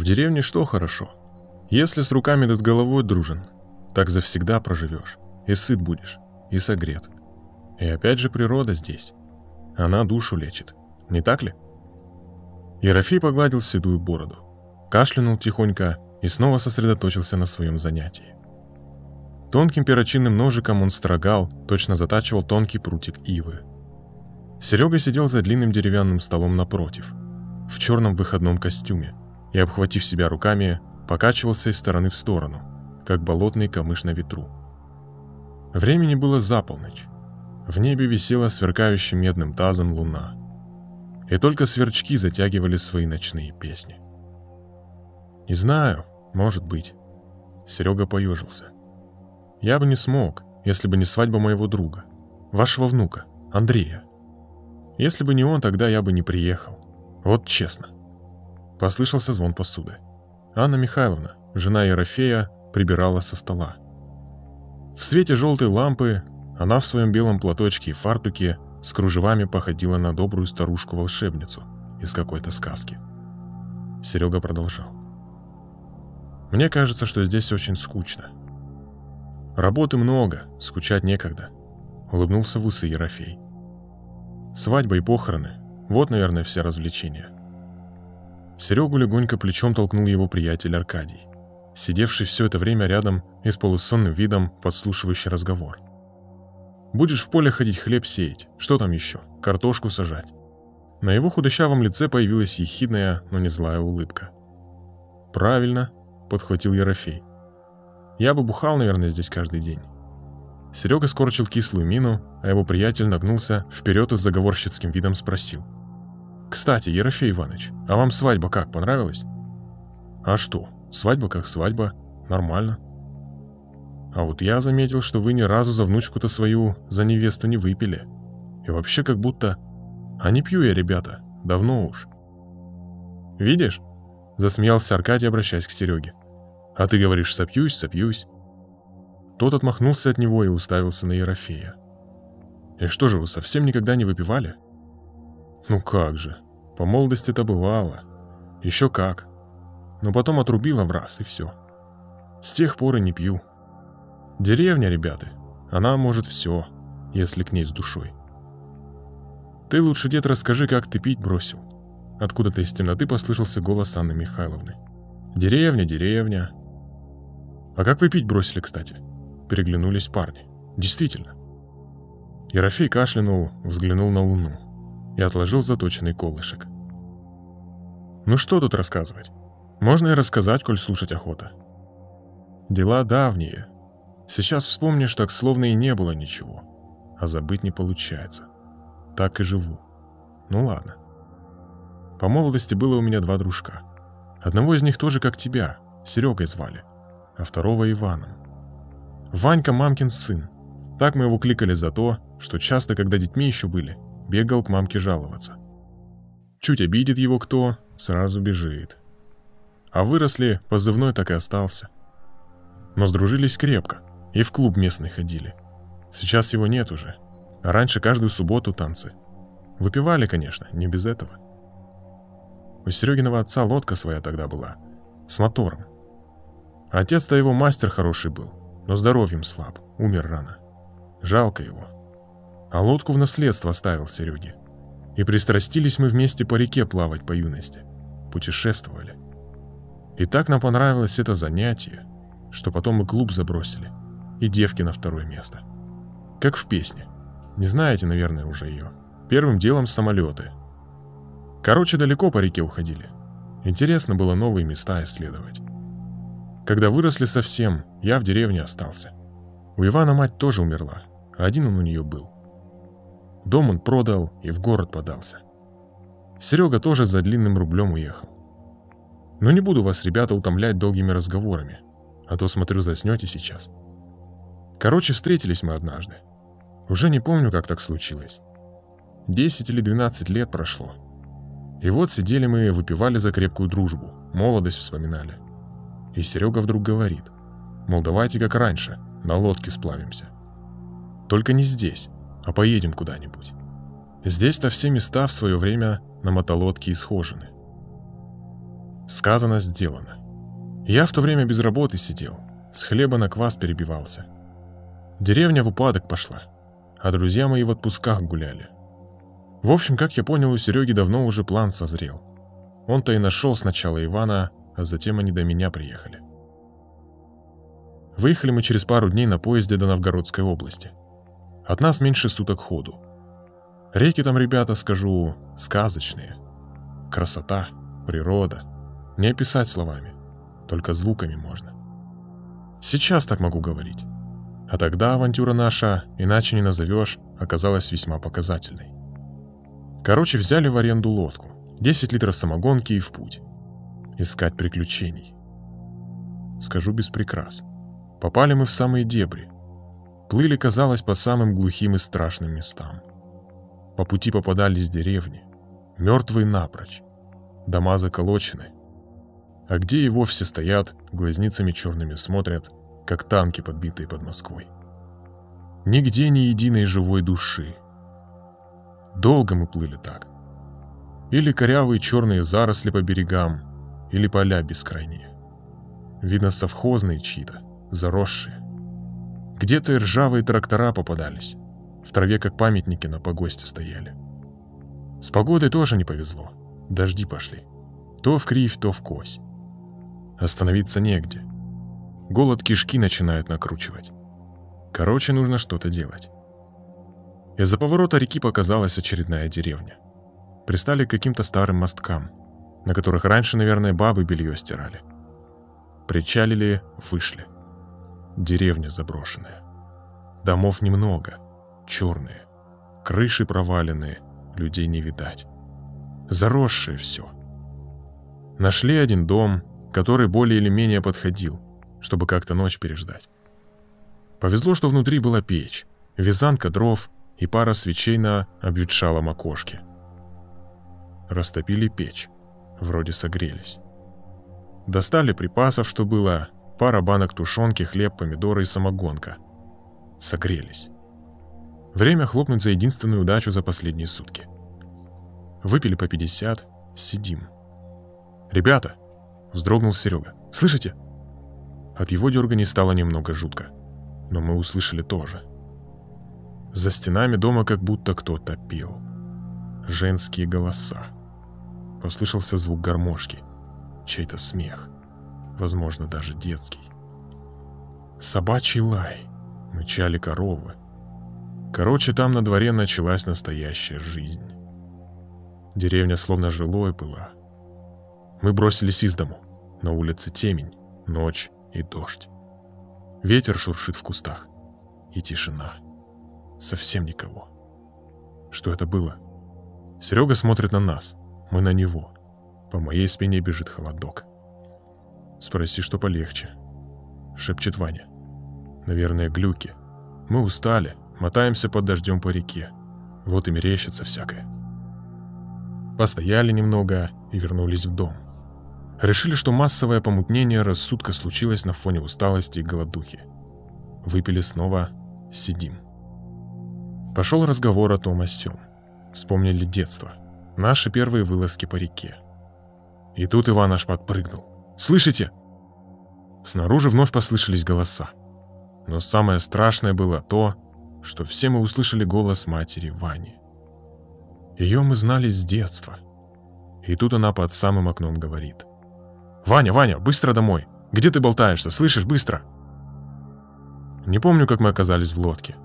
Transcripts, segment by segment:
В деревне что хорошо? Если с руками да с головой дружен, так завсегда проживешь, и сыт будешь, и согрет. И опять же природа здесь. Она душу лечит, не так ли? Ерофей погладил седую бороду, кашлянул тихонько и снова сосредоточился на своем занятии. Тонким перочинным ножиком он строгал, точно затачивал тонкий прутик ивы. Серега сидел за длинным деревянным столом напротив, в черном выходном костюме, и, обхватив себя руками, покачивался из стороны в сторону, как болотный камыш на ветру. Времени было за полночь. В небе висела сверкающим медным тазом луна. И только сверчки затягивали свои ночные песни. «Не знаю, может быть». Серега поежился. «Я бы не смог, если бы не свадьба моего друга, вашего внука, Андрея. Если бы не он, тогда я бы не приехал. Вот честно». Послышался звон посуды. Анна Михайловна, жена Ерофея, прибирала со стола. В свете желтой лампы она в своем белом платочке и фартуке с кружевами походила на добрую старушку-волшебницу из какой-то сказки. Серега продолжал. «Мне кажется, что здесь очень скучно. Работы много, скучать некогда», — улыбнулся в усы Ерофей. «Свадьба и похороны — вот, наверное, все развлечения». Серегу легонько плечом толкнул его приятель Аркадий, сидевший все это время рядом и с полусонным видом подслушивающий разговор. Будешь в поле ходить хлеб сеять. Что там еще? Картошку сажать. На его худощавом лице появилась ехидная, но не злая улыбка. «Правильно», — подхватил Ерофей. «Я бы бухал, наверное, здесь каждый день». Серега скорчил кислую мину, а его приятель нагнулся вперед и с заговорщицким видом спросил. «Кстати, Ерофей Иванович, а вам свадьба как, понравилась?» «А что, свадьба как свадьба, нормально», а вот я заметил, что вы ни разу за внучку-то свою, за невесту не выпили. И вообще как будто... А не пью я, ребята, давно уж. Видишь? Засмеялся Аркадий, обращаясь к Сереге. А ты говоришь, сопьюсь, сопьюсь. Тот отмахнулся от него и уставился на Ерофея. И что же, вы совсем никогда не выпивали? Ну как же, по молодости это бывало. Еще как. Но потом отрубила в раз, и все. С тех пор и не пью. Деревня, ребята. Она может все, если к ней с душой. Ты лучше, дед, расскажи, как ты пить бросил. Откуда-то из темноты послышался голос Анны Михайловны. Деревня, деревня. А как вы пить бросили, кстати? Переглянулись парни. Действительно. Ерофей кашлянул, взглянул на луну и отложил заточенный колышек. Ну что тут рассказывать? Можно и рассказать, коль слушать охота. Дела давние, Сейчас вспомнишь, так словно и не было ничего. А забыть не получается. Так и живу. Ну ладно. По молодости было у меня два дружка. Одного из них тоже как тебя, Серегой звали, а второго Иваном. Ванька мамкин сын. Так мы его кликали за то, что часто, когда детьми еще были, бегал к мамке жаловаться. Чуть обидит его кто, сразу бежит. А выросли, позывной так и остался. Но сдружились крепко. И в клуб местный ходили. Сейчас его нет уже. А раньше каждую субботу танцы. Выпивали, конечно, не без этого. У Серегиного отца лодка своя тогда была. С мотором. Отец-то его мастер хороший был, но здоровьем слаб, умер рано. Жалко его. А лодку в наследство оставил Сереге. И пристрастились мы вместе по реке плавать по юности. Путешествовали. И так нам понравилось это занятие, что потом мы клуб забросили и девки на второе место. Как в песне. Не знаете, наверное, уже ее. Первым делом самолеты. Короче, далеко по реке уходили. Интересно было новые места исследовать. Когда выросли совсем, я в деревне остался. У Ивана мать тоже умерла, а один он у нее был. Дом он продал и в город подался. Серега тоже за длинным рублем уехал. Но не буду вас, ребята, утомлять долгими разговорами, а то, смотрю, заснете сейчас. Короче, встретились мы однажды. Уже не помню, как так случилось. Десять или двенадцать лет прошло. И вот сидели мы, выпивали за крепкую дружбу, молодость вспоминали. И Серега вдруг говорит, мол, давайте как раньше, на лодке сплавимся. Только не здесь, а поедем куда-нибудь. Здесь-то все места в свое время на мотолодке исхожены. Сказано, сделано. Я в то время без работы сидел, с хлеба на квас перебивался. Деревня в упадок пошла, а друзья мои в отпусках гуляли. В общем, как я понял, у Сереги давно уже план созрел. Он-то и нашел сначала Ивана, а затем они до меня приехали. Выехали мы через пару дней на поезде до Новгородской области. От нас меньше суток ходу. Реки там, ребята, скажу, сказочные. Красота, природа. Не описать словами, только звуками можно. Сейчас так могу говорить. А тогда авантюра наша, иначе не назовешь, оказалась весьма показательной. Короче, взяли в аренду лодку. 10 литров самогонки и в путь. Искать приключений. Скажу без прикрас. Попали мы в самые дебри. Плыли, казалось, по самым глухим и страшным местам. По пути попадались деревни, мертвые напрочь. Дома заколочены. А где и вовсе стоят, глазницами черными смотрят, как танки, подбитые под Москвой. Нигде ни единой живой души. Долго мы плыли так. Или корявые черные заросли по берегам, или поля бескрайние. Видно, совхозные чьи-то, заросшие. Где-то и ржавые трактора попадались. В траве, как памятники, на погосте стояли. С погодой тоже не повезло. Дожди пошли. То в кривь, то в кось. Остановиться негде. Голод кишки начинает накручивать. Короче, нужно что-то делать. Из-за поворота реки показалась очередная деревня. Пристали к каким-то старым мосткам, на которых раньше, наверное, бабы белье стирали. Причалили, вышли. Деревня заброшенная. Домов немного, черные. Крыши проваленные, людей не видать. Заросшее все. Нашли один дом, который более или менее подходил, чтобы как-то ночь переждать. Повезло, что внутри была печь, вязанка дров и пара свечей на обветшалом окошке. Растопили печь, вроде согрелись. Достали припасов, что было, пара банок тушенки, хлеб, помидоры и самогонка. Согрелись. Время хлопнуть за единственную удачу за последние сутки. Выпили по 50, сидим. «Ребята!» — вздрогнул Серега. «Слышите?» От его дергания стало немного жутко. Но мы услышали тоже. За стенами дома как будто кто-то пел. Женские голоса. Послышался звук гармошки. Чей-то смех. Возможно, даже детский. Собачий лай. Мычали коровы. Короче, там на дворе началась настоящая жизнь. Деревня словно жилой была. Мы бросились из дому. На улице темень, ночь и дождь. Ветер шуршит в кустах. И тишина. Совсем никого. Что это было? Серега смотрит на нас. Мы на него. По моей спине бежит холодок. Спроси, что полегче. Шепчет Ваня. Наверное, глюки. Мы устали, мотаемся под дождем по реке. Вот и мерещится всякое. Постояли немного и вернулись в дом. Решили, что массовое помутнение рассудка случилось на фоне усталости и голодухи. Выпили снова, сидим. Пошел разговор о том о сём. Вспомнили детство. Наши первые вылазки по реке. И тут Иван аж подпрыгнул. «Слышите?» Снаружи вновь послышались голоса. Но самое страшное было то, что все мы услышали голос матери Вани. Ее мы знали с детства. И тут она под самым окном говорит. «Ваня, Ваня, быстро домой! Где ты болтаешься? Слышишь, быстро!» Не помню, как мы оказались в лодке.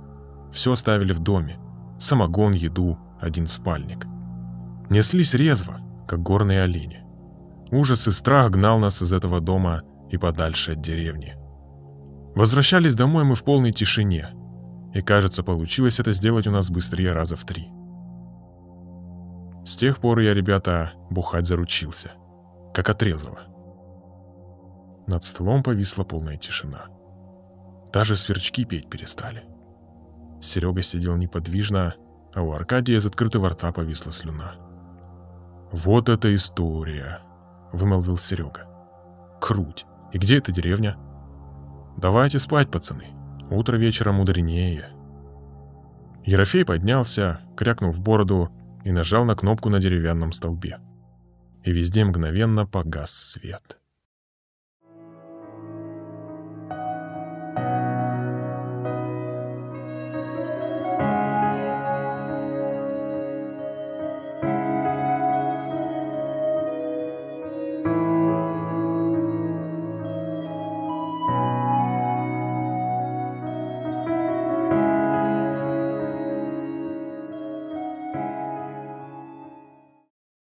Все оставили в доме. Самогон, еду, один спальник. Неслись резво, как горные олени. Ужас и страх гнал нас из этого дома и подальше от деревни. Возвращались домой мы в полной тишине, и, кажется, получилось это сделать у нас быстрее раза в три. С тех пор я, ребята, бухать заручился, как отрезало. Над столом повисла полная тишина. Даже сверчки петь перестали. Серега сидел неподвижно, а у Аркадия из открытого рта повисла слюна. «Вот эта история!» — вымолвил Серега. «Круть! И где эта деревня?» «Давайте спать, пацаны. Утро вечера мудренее». Ерофей поднялся, крякнул в бороду и нажал на кнопку на деревянном столбе. и везде мгновенно погас свет.